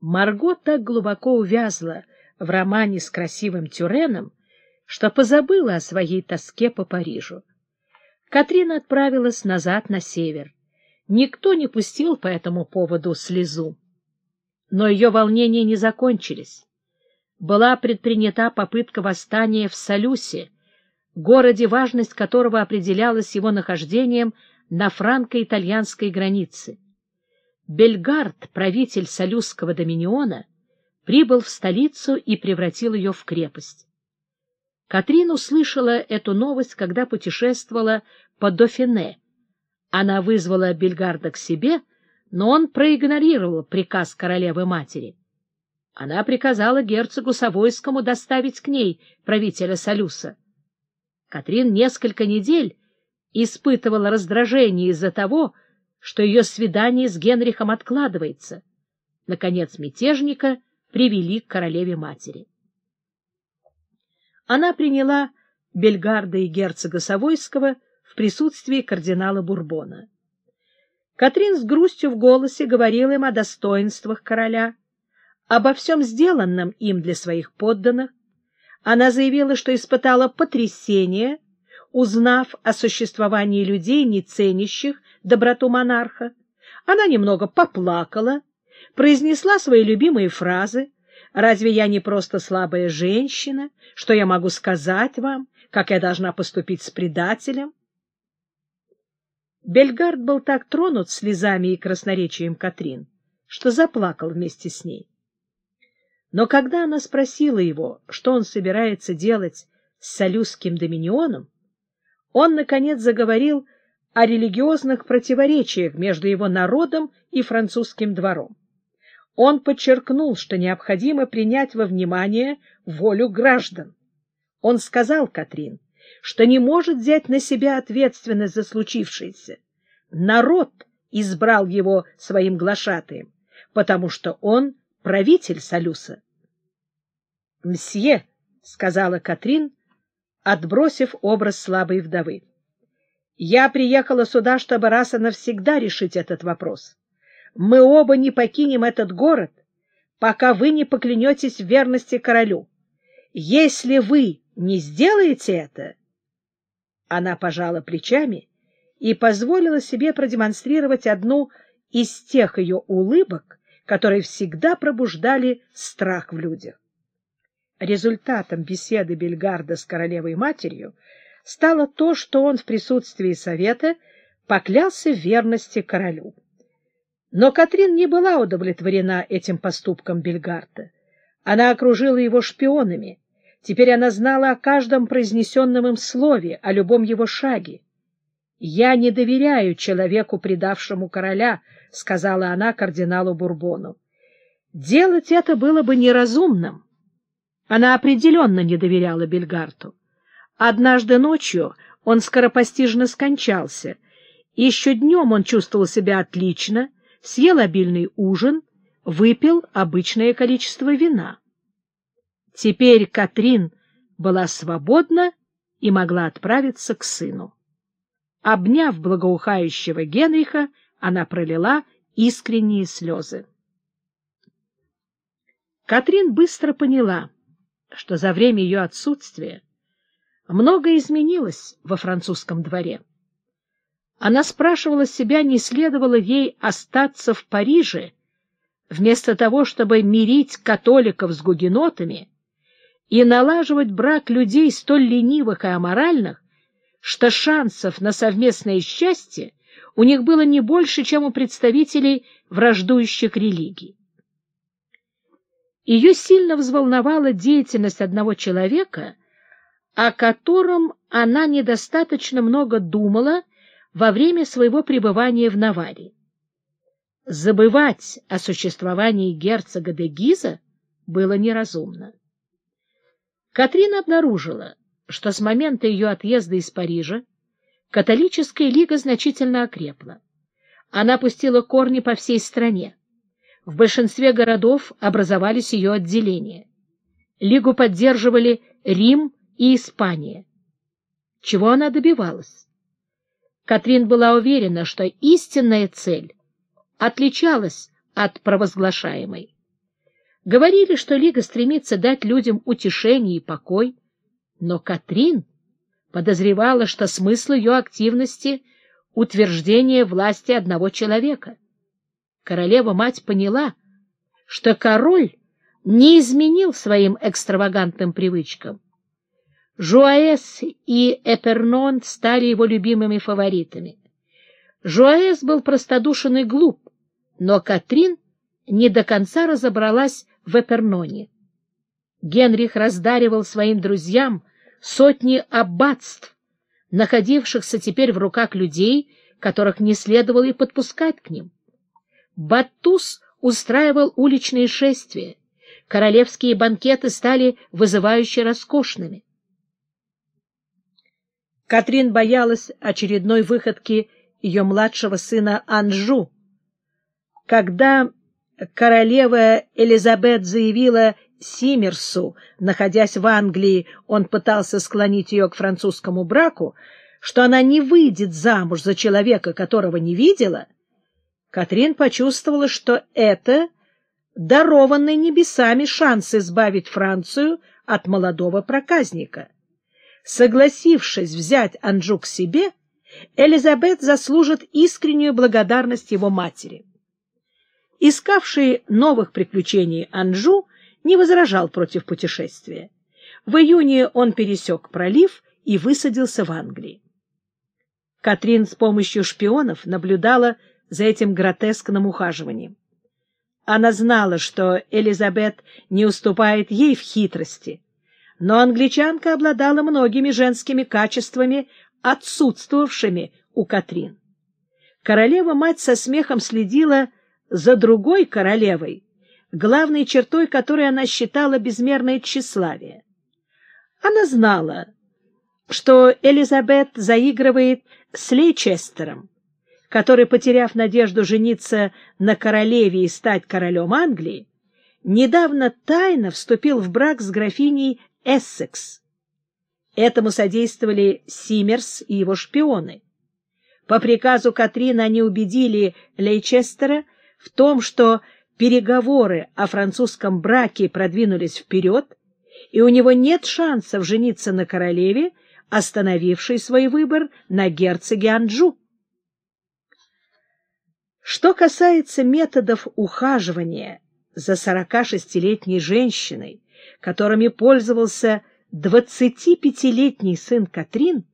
Марго так глубоко увязла в романе с красивым Тюреном, что позабыла о своей тоске по Парижу. Катрина отправилась назад на север. Никто не пустил по этому поводу слезу. Но ее волнения не закончились. Была предпринята попытка восстания в Салюсе, городе, важность которого определялась его нахождением на франко-итальянской границе. Бельгард, правитель Салюсского доминиона, прибыл в столицу и превратил ее в крепость. Катрин услышала эту новость, когда путешествовала по Дофине. Она вызвала Бельгарда к себе, но он проигнорировал приказ королевы-матери. Она приказала герцогу Савойскому доставить к ней правителя Салюса. Катрин несколько недель испытывала раздражение из-за того, что ее свидание с Генрихом откладывается. Наконец мятежника привели к королеве-матери. Она приняла Бельгарда и герцога Савойского в присутствии кардинала Бурбона. Катрин с грустью в голосе говорила им о достоинствах короля, обо всем сделанном им для своих подданных. Она заявила, что испытала потрясение, узнав о существовании людей, не ценящих доброту монарха. Она немного поплакала, произнесла свои любимые фразы, Разве я не просто слабая женщина? Что я могу сказать вам? Как я должна поступить с предателем? Бельгард был так тронут слезами и красноречием Катрин, что заплакал вместе с ней. Но когда она спросила его, что он собирается делать с Солюзским доминионом, он, наконец, заговорил о религиозных противоречиях между его народом и французским двором. Он подчеркнул, что необходимо принять во внимание волю граждан. Он сказал Катрин, что не может взять на себя ответственность за случившееся. Народ избрал его своим глашатаем, потому что он правитель Салюса. «Мсье», — сказала Катрин, отбросив образ слабой вдовы, — «я приехала сюда, чтобы раз и навсегда решить этот вопрос мы оба не покинем этот город, пока вы не поклянетесь в верности королю. Если вы не сделаете это... Она пожала плечами и позволила себе продемонстрировать одну из тех ее улыбок, которые всегда пробуждали страх в людях. Результатом беседы Бельгарда с королевой-матерью стало то, что он в присутствии совета поклялся в верности королю. Но Катрин не была удовлетворена этим поступком Бельгарта. Она окружила его шпионами. Теперь она знала о каждом произнесенном им слове, о любом его шаге. «Я не доверяю человеку, предавшему короля», — сказала она кардиналу Бурбону. «Делать это было бы неразумным». Она определенно не доверяла Бельгарту. Однажды ночью он скоропостижно скончался. Еще днем он чувствовал себя отлично — съел обильный ужин, выпил обычное количество вина. Теперь Катрин была свободна и могла отправиться к сыну. Обняв благоухающего Генриха, она пролила искренние слезы. Катрин быстро поняла, что за время ее отсутствия многое изменилось во французском дворе. Она спрашивала себя, не следовало ей остаться в Париже, вместо того, чтобы мирить католиков с гугенотами и налаживать брак людей столь ленивых и аморальных, что шансов на совместное счастье у них было не больше, чем у представителей враждующих религий. Ее сильно взволновала деятельность одного человека, о котором она недостаточно много думала во время своего пребывания в Наварии. Забывать о существовании герцога де Гиза было неразумно. Катрина обнаружила, что с момента ее отъезда из Парижа католическая лига значительно окрепла. Она пустила корни по всей стране. В большинстве городов образовались ее отделения. Лигу поддерживали Рим и Испания. Чего она добивалась? Катрин была уверена, что истинная цель отличалась от провозглашаемой. Говорили, что Лига стремится дать людям утешение и покой, но Катрин подозревала, что смысл ее активности — утверждение власти одного человека. Королева-мать поняла, что король не изменил своим экстравагантным привычкам. Жуаэс и Эпернон стали его любимыми фаворитами. Жуаэс был простодушен и глуп, но Катрин не до конца разобралась в Эперноне. Генрих раздаривал своим друзьям сотни аббатств, находившихся теперь в руках людей, которых не следовало и подпускать к ним. Баттус устраивал уличные шествия, королевские банкеты стали вызывающе роскошными. Катрин боялась очередной выходки ее младшего сына Анжу. Когда королева Элизабет заявила Симерсу, находясь в Англии, он пытался склонить ее к французскому браку, что она не выйдет замуж за человека, которого не видела, Катрин почувствовала, что это дарованный небесами шанс избавить Францию от молодого проказника. Согласившись взять Анжу к себе, Элизабет заслужит искреннюю благодарность его матери. Искавший новых приключений Анжу не возражал против путешествия. В июне он пересек пролив и высадился в Англии. Катрин с помощью шпионов наблюдала за этим гротескным ухаживанием. Она знала, что Элизабет не уступает ей в хитрости, но англичанка обладала многими женскими качествами, отсутствовавшими у Катрин. Королева-мать со смехом следила за другой королевой, главной чертой которой она считала безмерное тщеславие. Она знала, что Элизабет заигрывает с Лейчестером, который, потеряв надежду жениться на королеве и стать королем Англии, недавно тайно вступил в брак с графиней Эссекс. Этому содействовали Симмерс и его шпионы. По приказу Катрина они убедили Лейчестера в том, что переговоры о французском браке продвинулись вперед, и у него нет шансов жениться на королеве, остановившей свой выбор на герцоге Анджу. Что касается методов ухаживания за 46-летней женщиной, которыми пользовался 25-летний сын Катрин,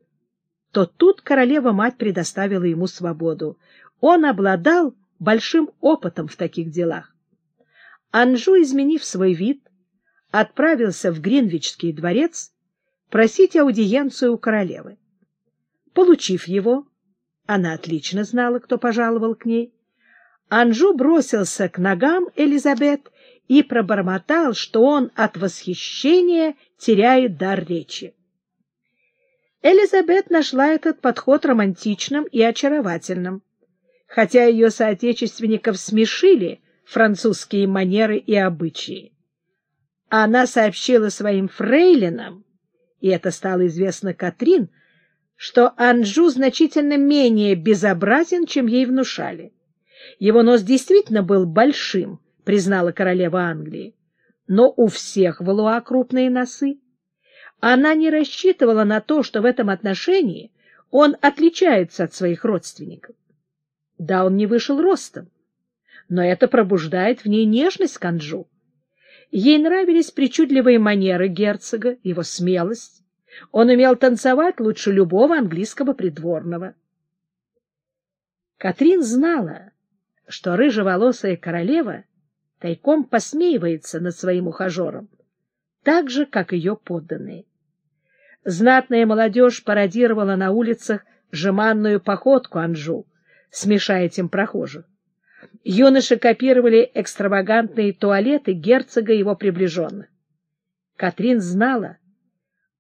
то тут королева-мать предоставила ему свободу. Он обладал большим опытом в таких делах. Анжу, изменив свой вид, отправился в Гринвичский дворец просить аудиенцию у королевы. Получив его, она отлично знала, кто пожаловал к ней, Анжу бросился к ногам Элизабет и пробормотал, что он от восхищения теряет дар речи. Элизабет нашла этот подход романтичным и очаровательным, хотя ее соотечественников смешили французские манеры и обычаи. Она сообщила своим фрейлинам, и это стало известно Катрин, что Анжу значительно менее безобразен, чем ей внушали. Его нос действительно был большим, признала королева Англии. Но у всех в Луа крупные носы. Она не рассчитывала на то, что в этом отношении он отличается от своих родственников. Да, он не вышел ростом, но это пробуждает в ней нежность к Анжу. Ей нравились причудливые манеры герцога, его смелость. Он умел танцевать лучше любого английского придворного. Катрин знала, что рыжеволосая королева тайком посмеивается над своим ухажером, так же, как ее подданные. Знатная молодежь пародировала на улицах жеманную походку Анжу, смешая этим прохожих. Юноши копировали экстравагантные туалеты герцога и его приближенных. Катрин знала,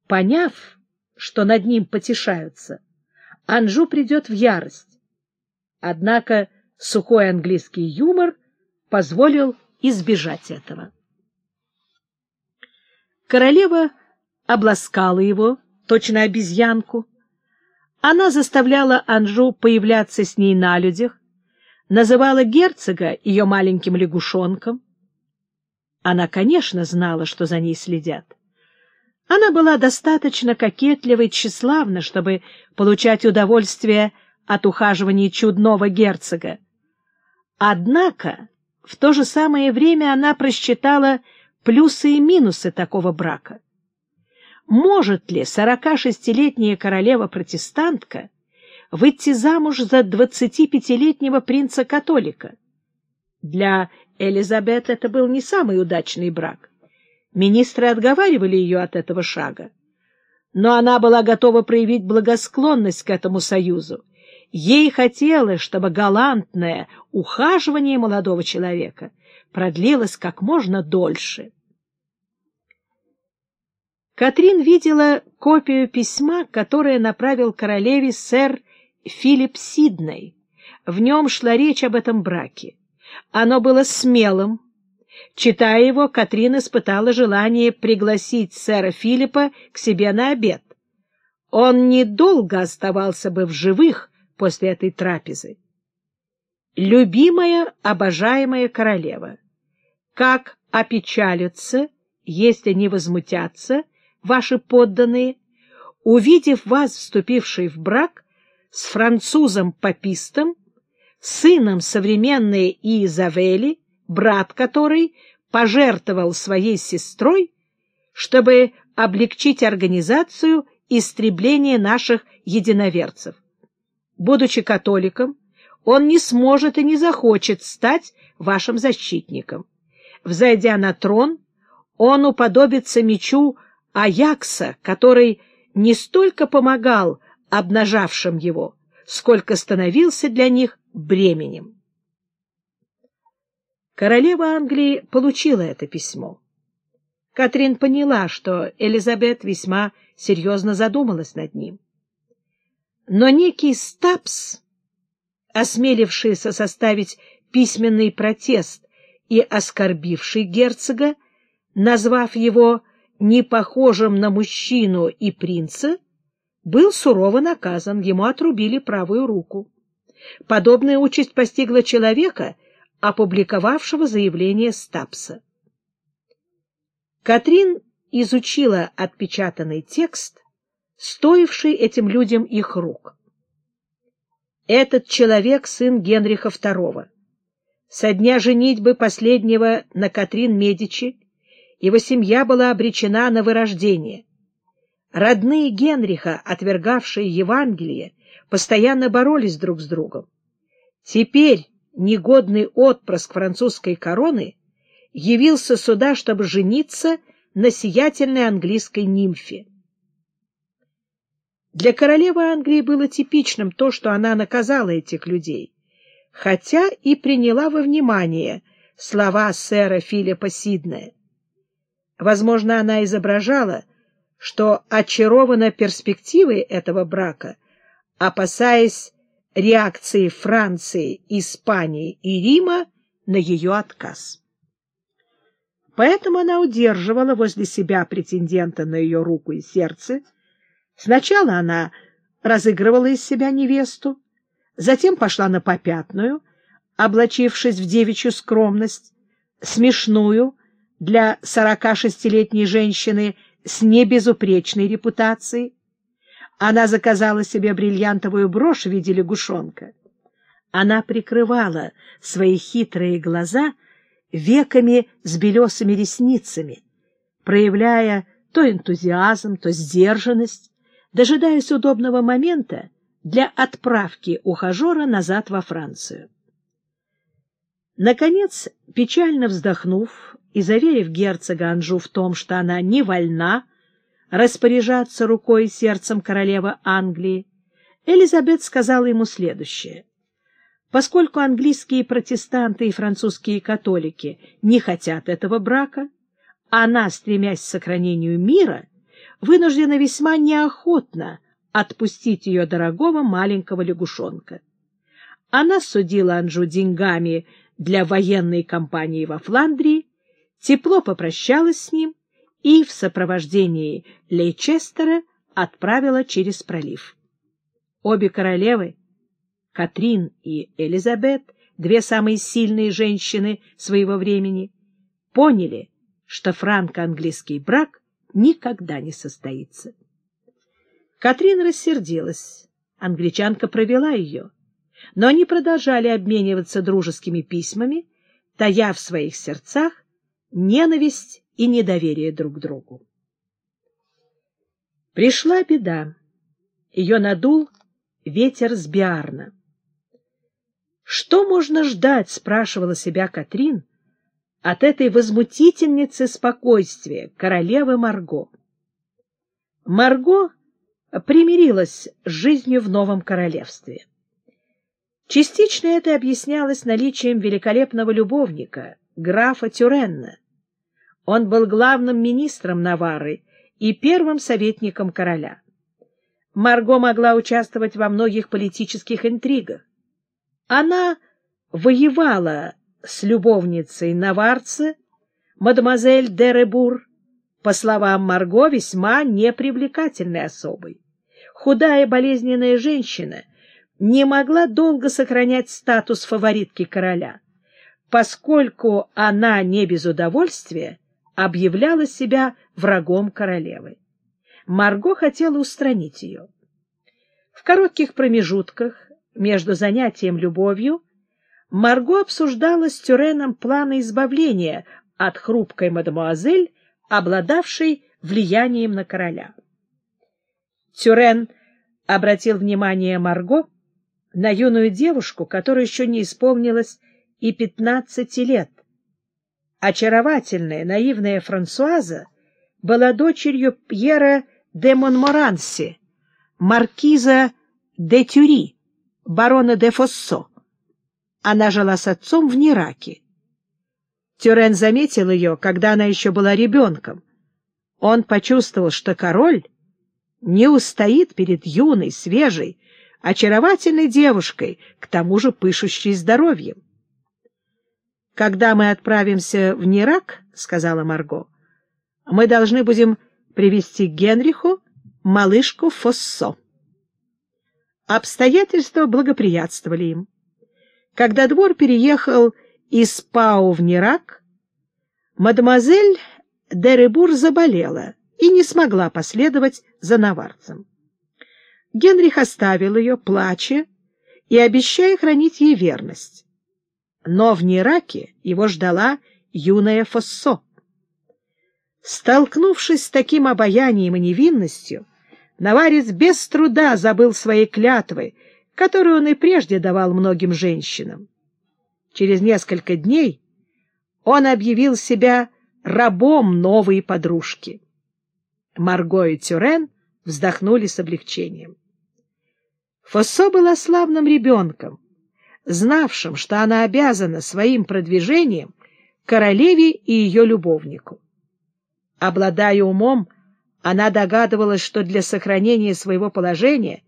поняв, что над ним потешаются, Анжу придет в ярость. Однако сухой английский юмор позволил избежать этого. Королева обласкала его, точно обезьянку. Она заставляла Анжу появляться с ней на людях, называла герцога ее маленьким лягушонком. Она, конечно, знала, что за ней следят. Она была достаточно кокетлива и тщеславна, чтобы получать удовольствие от ухаживания чудного герцога. Однако в то же самое время она просчитала плюсы и минусы такого брака. Может ли 46-летняя королева-протестантка выйти замуж за 25-летнего принца-католика? Для Элизабет это был не самый удачный брак. Министры отговаривали ее от этого шага. Но она была готова проявить благосклонность к этому союзу. Ей хотелось, чтобы галантное ухаживание молодого человека продлилось как можно дольше. Катрин видела копию письма, которое направил королеве сэр Филипп Сидней. В нем шла речь об этом браке. Оно было смелым. Читая его, Катрин испытала желание пригласить сэра Филиппа к себе на обед. Он недолго оставался бы в живых после этой трапезы. Любимая, обожаемая королева, как опечалятся, если не возмутятся, ваши подданные, увидев вас, вступивший в брак, с французом-попистом, сыном современной Изавели, брат которой пожертвовал своей сестрой, чтобы облегчить организацию истребления наших единоверцев. Будучи католиком, он не сможет и не захочет стать вашим защитником. Взойдя на трон, он уподобится мечу Аякса, который не столько помогал обнажавшим его, сколько становился для них бременем. Королева Англии получила это письмо. Катрин поняла, что Элизабет весьма серьезно задумалась над ним. Но некий Стапс, осмелившийся составить письменный протест и оскорбивший герцога, назвав его непохожим на мужчину и принца, был сурово наказан, ему отрубили правую руку. Подобная участь постигла человека, опубликовавшего заявление Стапса. Катрин изучила отпечатанный текст, стоивший этим людям их рук. Этот человек — сын Генриха II. Со дня женитьбы последнего на Катрин Медичи его семья была обречена на вырождение. Родные Генриха, отвергавшие Евангелие, постоянно боролись друг с другом. Теперь негодный отпрыск французской короны явился сюда, чтобы жениться на сиятельной английской нимфе. Для королевы Англии было типичным то, что она наказала этих людей, хотя и приняла во внимание слова сэра Филиппа Сиднея. Возможно, она изображала, что очарована перспективой этого брака, опасаясь реакции Франции, Испании и Рима на ее отказ. Поэтому она удерживала возле себя претендента на ее руку и сердце. Сначала она разыгрывала из себя невесту, затем пошла на попятную, облачившись в девичью скромность, смешную для сорока шестилетней женщины с небезупречной репутацией, она заказала себе бриллиантовую брошь в виде лягушонка. Она прикрывала свои хитрые глаза веками с белесыми ресницами, проявляя то энтузиазм, то сдержанность, дожидаясь удобного момента для отправки ухажера назад во Францию. Наконец, печально вздохнув и заверив герцога Анжу в том, что она не вольна распоряжаться рукой и сердцем королевы Англии, Элизабет сказала ему следующее. Поскольку английские протестанты и французские католики не хотят этого брака, она, стремясь к сохранению мира, вынуждена весьма неохотно отпустить ее дорогого маленького лягушонка. Она судила Анжу деньгами для военной кампании во Фландрии, тепло попрощалась с ним и в сопровождении Лейчестера отправила через пролив. Обе королевы, Катрин и Элизабет, две самые сильные женщины своего времени, поняли, что франко-английский брак никогда не состоится. Катрин рассердилась. Англичанка провела ее. Но они продолжали обмениваться дружескими письмами, тая в своих сердцах ненависть и недоверие друг другу. Пришла беда. Ее надул ветер с Биарна. Что можно ждать, спрашивала себя Катрин, от этой возмутительницы спокойствия, королевы Марго? Марго примирилась с жизнью в новом королевстве. Частично это объяснялось наличием великолепного любовника, графа Тюренна. Он был главным министром Навары и первым советником короля. Марго могла участвовать во многих политических интригах. Она воевала с любовницей наварца, мадемуазель де Ребур, по словам Марго, весьма непривлекательной особой. Худая болезненная женщина не могла долго сохранять статус фаворитки короля, поскольку она не без удовольствия объявляла себя врагом королевы. Марго хотела устранить ее. В коротких промежутках между занятием любовью Марго обсуждала с Тюреном планы избавления от хрупкой мадемуазель, обладавшей влиянием на короля. Тюрен обратил внимание Марго на юную девушку, которая еще не исполнилась и пятнадцати лет. Очаровательная, наивная Франсуаза была дочерью Пьера де Монморанси, маркиза де Тюри, барона де Фоссо. Она жила с отцом в Нераке. Тюрен заметил ее, когда она еще была ребенком. Он почувствовал, что король не устоит перед юной, свежей, очаровательной девушкой, к тому же пышущей здоровьем. «Когда мы отправимся в Нерак, — сказала Марго, — мы должны будем привести Генриху малышку Фоссо. Обстоятельства благоприятствовали им. Когда двор переехал из Пау в Нерак, мадемуазель Деребур заболела и не смогла последовать за наварцем. Генрих оставил ее, плача, и обещая хранить ей верность. Но в Нераке его ждала юная Фоссо. Столкнувшись с таким обаянием и невинностью, Наварец без труда забыл свои клятвы, которые он и прежде давал многим женщинам. Через несколько дней он объявил себя рабом новой подружки. Марго и Тюрен вздохнули с облегчением. Фоссо была славным ребенком, знавшим, что она обязана своим продвижением королеве и ее любовнику. Обладая умом, она догадывалась, что для сохранения своего положения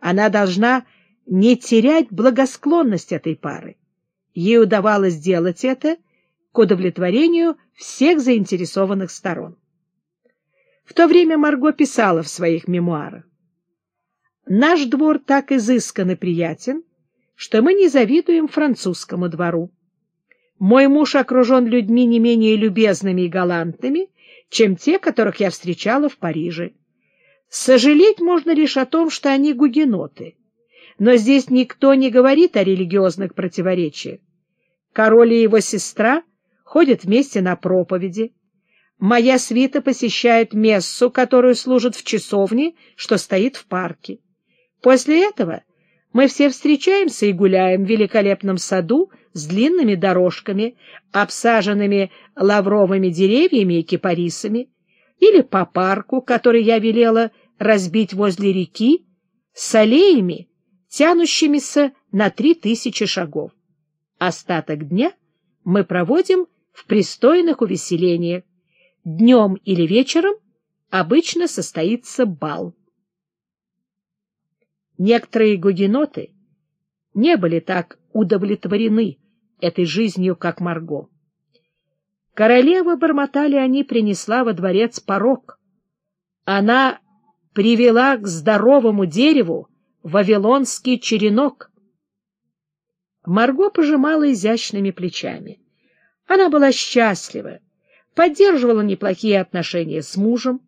она должна не терять благосклонность этой пары. Ей удавалось сделать это к удовлетворению всех заинтересованных сторон. В то время Марго писала в своих мемуарах. «Наш двор так изыскан и приятен, что мы не завидуем французскому двору. Мой муж окружен людьми не менее любезными и галантными, чем те, которых я встречала в Париже. Сожалеть можно лишь о том, что они гугеноты. Но здесь никто не говорит о религиозных противоречиях. Король и его сестра ходят вместе на проповеди. Моя свита посещает мессу, которую служат в часовне, что стоит в парке. После этого мы все встречаемся и гуляем в великолепном саду с длинными дорожками, обсаженными лавровыми деревьями и кипарисами, или по парку, который я велела разбить возле реки, с аллеями, тянущимися на три тысячи шагов. Остаток дня мы проводим в пристойных увеселениях. Днем или вечером обычно состоится бал. Некоторые гугеноты не были так удовлетворены этой жизнью, как Марго. Королева, бормотали они, принесла во дворец порог. Она привела к здоровому дереву вавилонский черенок. Марго пожимала изящными плечами. Она была счастлива, поддерживала неплохие отношения с мужем.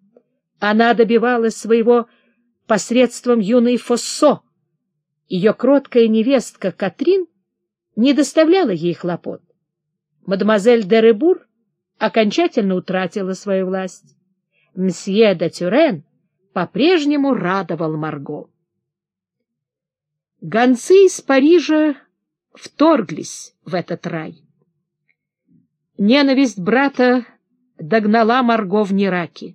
Она добивалась своего посредством юной Фоссо. Ее кроткая невестка Катрин не доставляла ей хлопот. Мадемуазель де Ребур окончательно утратила свою власть. Мсье де Тюрен по-прежнему радовал Марго. Гонцы из Парижа вторглись в этот рай. Ненависть брата догнала Марго в Нераке.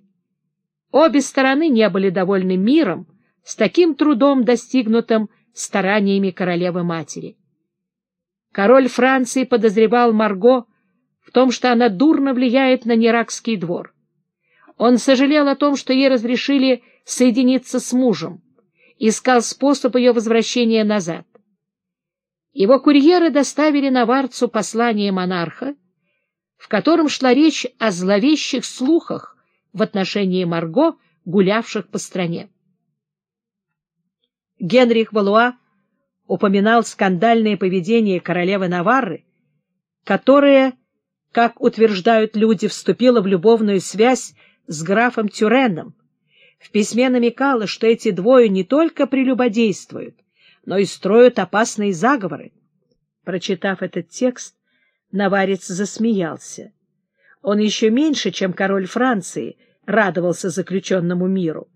Обе стороны не были довольны миром, с таким трудом достигнутым стараниями королевы-матери. Король Франции подозревал Марго в том, что она дурно влияет на Неракский двор. Он сожалел о том, что ей разрешили соединиться с мужем, искал способ ее возвращения назад. Его курьеры доставили Наварцу послание монарха, в котором шла речь о зловещих слухах в отношении Марго, гулявших по стране. Генрих Валуа упоминал скандальное поведение королевы Наварры, которая, как утверждают люди, вступила в любовную связь с графом Тюреном. В письме намекала, что эти двое не только прелюбодействуют, но и строят опасные заговоры. Прочитав этот текст, Наварец засмеялся. Он еще меньше, чем король Франции, радовался заключенному миру.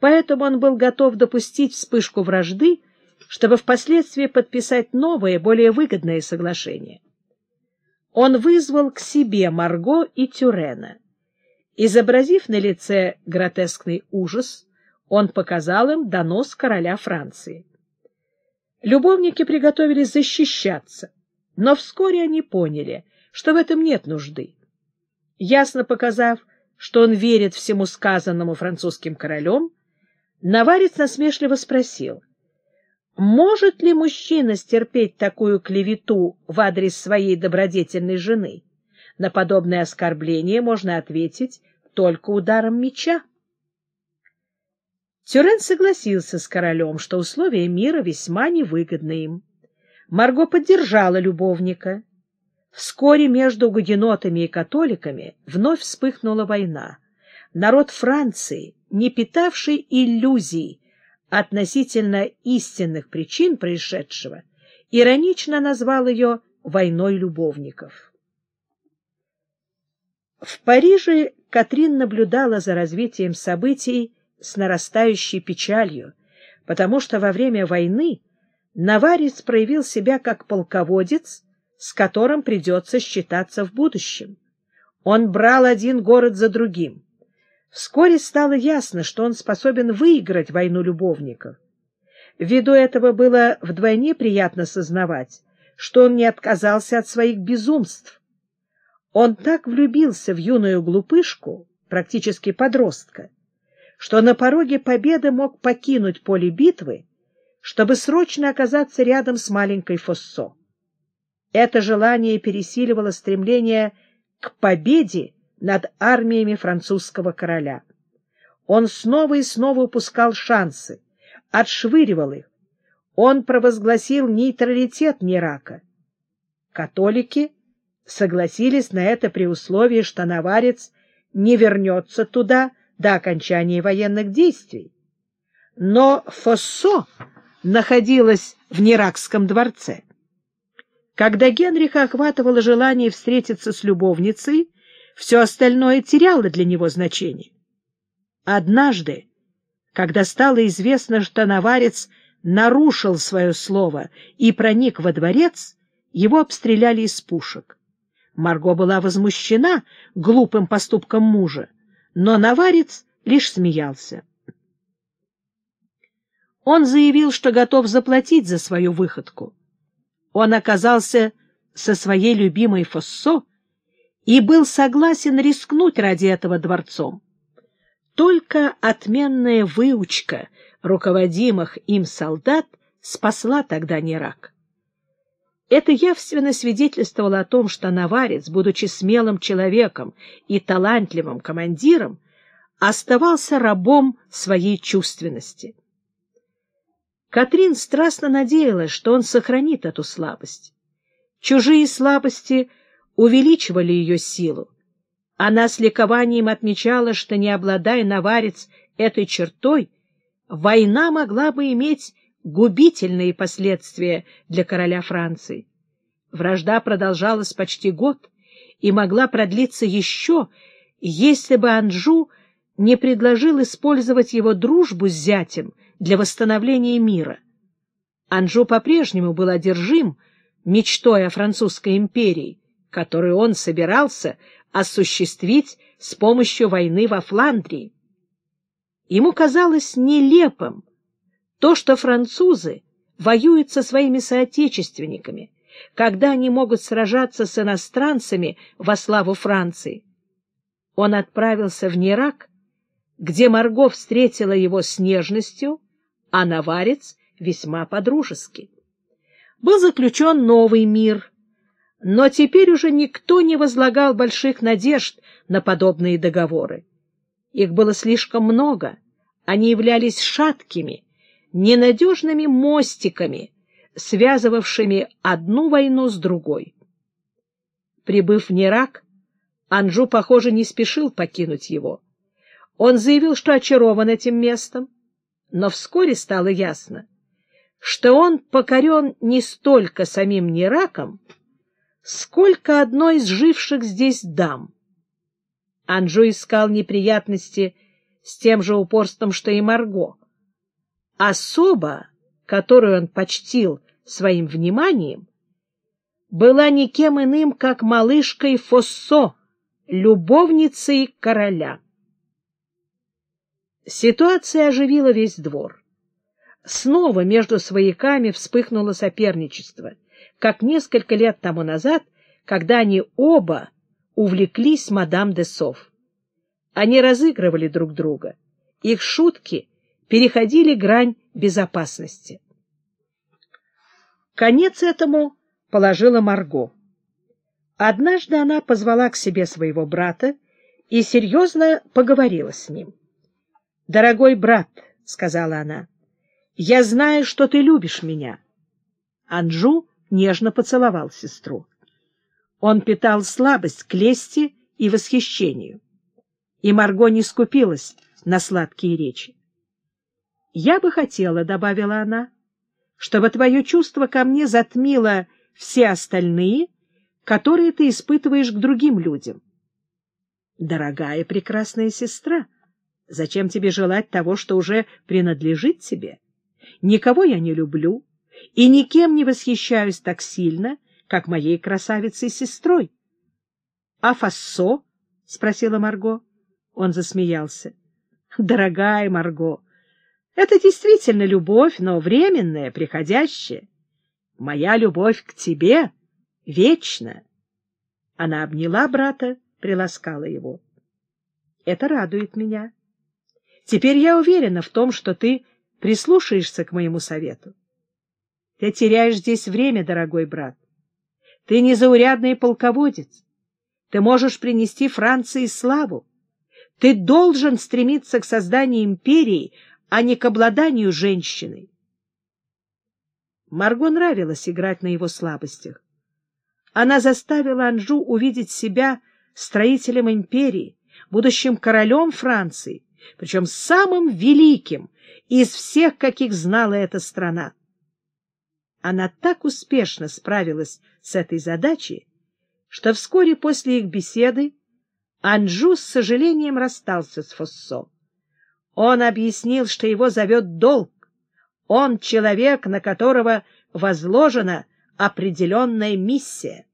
Поэтому он был готов допустить вспышку вражды, чтобы впоследствии подписать новое, более выгодное соглашение. Он вызвал к себе Марго и Тюрена. Изобразив на лице гротескный ужас, он показал им донос короля Франции. Любовники приготовились защищаться, но вскоре они поняли, что в этом нет нужды. Ясно показав, что он верит всему сказанному французским королем, Наварец насмешливо спросил, может ли мужчина стерпеть такую клевету в адрес своей добродетельной жены? На подобное оскорбление можно ответить только ударом меча. Тюрен согласился с королем, что условия мира весьма невыгодны им. Марго поддержала любовника. Вскоре между гугенотами и католиками вновь вспыхнула война. Народ Франции, не питавший иллюзий относительно истинных причин происшедшего, иронично назвал ее «войной любовников». В Париже Катрин наблюдала за развитием событий с нарастающей печалью, потому что во время войны Наварец проявил себя как полководец, с которым придется считаться в будущем. Он брал один город за другим. Вскоре стало ясно, что он способен выиграть войну любовников. Ввиду этого было вдвойне приятно сознавать, что он не отказался от своих безумств, он так влюбился в юную глупышку, практически подростка, что на пороге победы мог покинуть поле битвы, чтобы срочно оказаться рядом с маленькой Фоссо. Это желание пересиливало стремление к победе над армиями французского короля. Он снова и снова упускал шансы, отшвыривал их. Он провозгласил нейтралитет Нерака. Католики согласились на это при условии, что Наварец не вернется туда до окончания военных действий. Но Фоссо находилась в Неракском дворце. Когда Генриха охватывало желание встретиться с любовницей, все остальное теряло для него значение. Однажды, когда стало известно, что Наварец нарушил свое слово и проник во дворец, его обстреляли из пушек. Марго была возмущена глупым поступком мужа, но Наварец лишь смеялся. Он заявил, что готов заплатить за свою выходку. Он оказался со своей любимой Фоссо и был согласен рискнуть ради этого дворцом. Только отменная выучка руководимых им солдат спасла тогда Нерак. Это явственно свидетельствовало о том, что Наварец, будучи смелым человеком и талантливым командиром, оставался рабом своей чувственности. Катрин страстно надеялась, что он сохранит эту слабость. Чужие слабости увеличивали ее силу. Она с ликованием отмечала, что, не обладая наварец этой чертой, война могла бы иметь губительные последствия для короля Франции. Вражда продолжалась почти год и могла продлиться еще, если бы Анжу не предложил использовать его дружбу с зятем для восстановления мира. Анжу по-прежнему был одержим мечтой о французской империи, которую он собирался осуществить с помощью войны во Фландрии. Ему казалось нелепым то, что французы воюют со своими соотечественниками, когда они могут сражаться с иностранцами во славу Франции. Он отправился в Нерак, где Марго встретила его с нежностью, а Наварец — весьма подружески. Был заключен новый мир, но теперь уже никто не возлагал больших надежд на подобные договоры. Их было слишком много, они являлись шаткими, ненадежными мостиками, связывавшими одну войну с другой. Прибыв в Нерак, Анжу, похоже, не спешил покинуть его. Он заявил, что очарован этим местом, но вскоре стало ясно, что он покорен не столько самим Нераком, сколько одной из живших здесь дам. Анжу искал неприятности с тем же упорством, что и Марго. Особа, которую он почтил своим вниманием, была никем иным, как малышкой Фоссо, любовницей короля. Ситуация оживила весь двор. Снова между свояками вспыхнуло соперничество, как несколько лет тому назад, когда они оба увлеклись мадам де Сов. Они разыгрывали друг друга. Их шутки переходили грань безопасности. Конец этому положила Марго. Однажды она позвала к себе своего брата и серьезно поговорила с ним. «Дорогой брат», — сказала она, — «я знаю, что ты любишь меня». Анжу нежно поцеловал сестру. Он питал слабость к лести и восхищению. И Марго не скупилась на сладкие речи. «Я бы хотела», — добавила она, — «чтобы твое чувство ко мне затмило все остальные, которые ты испытываешь к другим людям». «Дорогая прекрасная сестра», Зачем тебе желать того, что уже принадлежит тебе? Никого я не люблю и никем не восхищаюсь так сильно, как моей красавицей-сестрой. — А Фассо? — спросила Марго. Он засмеялся. — Дорогая Марго, это действительно любовь, но временная, приходящая. Моя любовь к тебе вечна. Она обняла брата, приласкала его. — Это радует меня. Теперь я уверена в том, что ты прислушаешься к моему совету. Ты теряешь здесь время, дорогой брат. Ты незаурядный полководец. Ты можешь принести Франции славу. Ты должен стремиться к созданию империи, а не к обладанию женщиной. Марго нравилось играть на его слабостях. Она заставила Анжу увидеть себя строителем империи, будущим королем Франции, причем самым великим из всех, каких знала эта страна. Она так успешно справилась с этой задачей, что вскоре после их беседы Анжу с сожалением расстался с Фоссо. Он объяснил, что его зовет долг. Он человек, на которого возложена определенная миссия.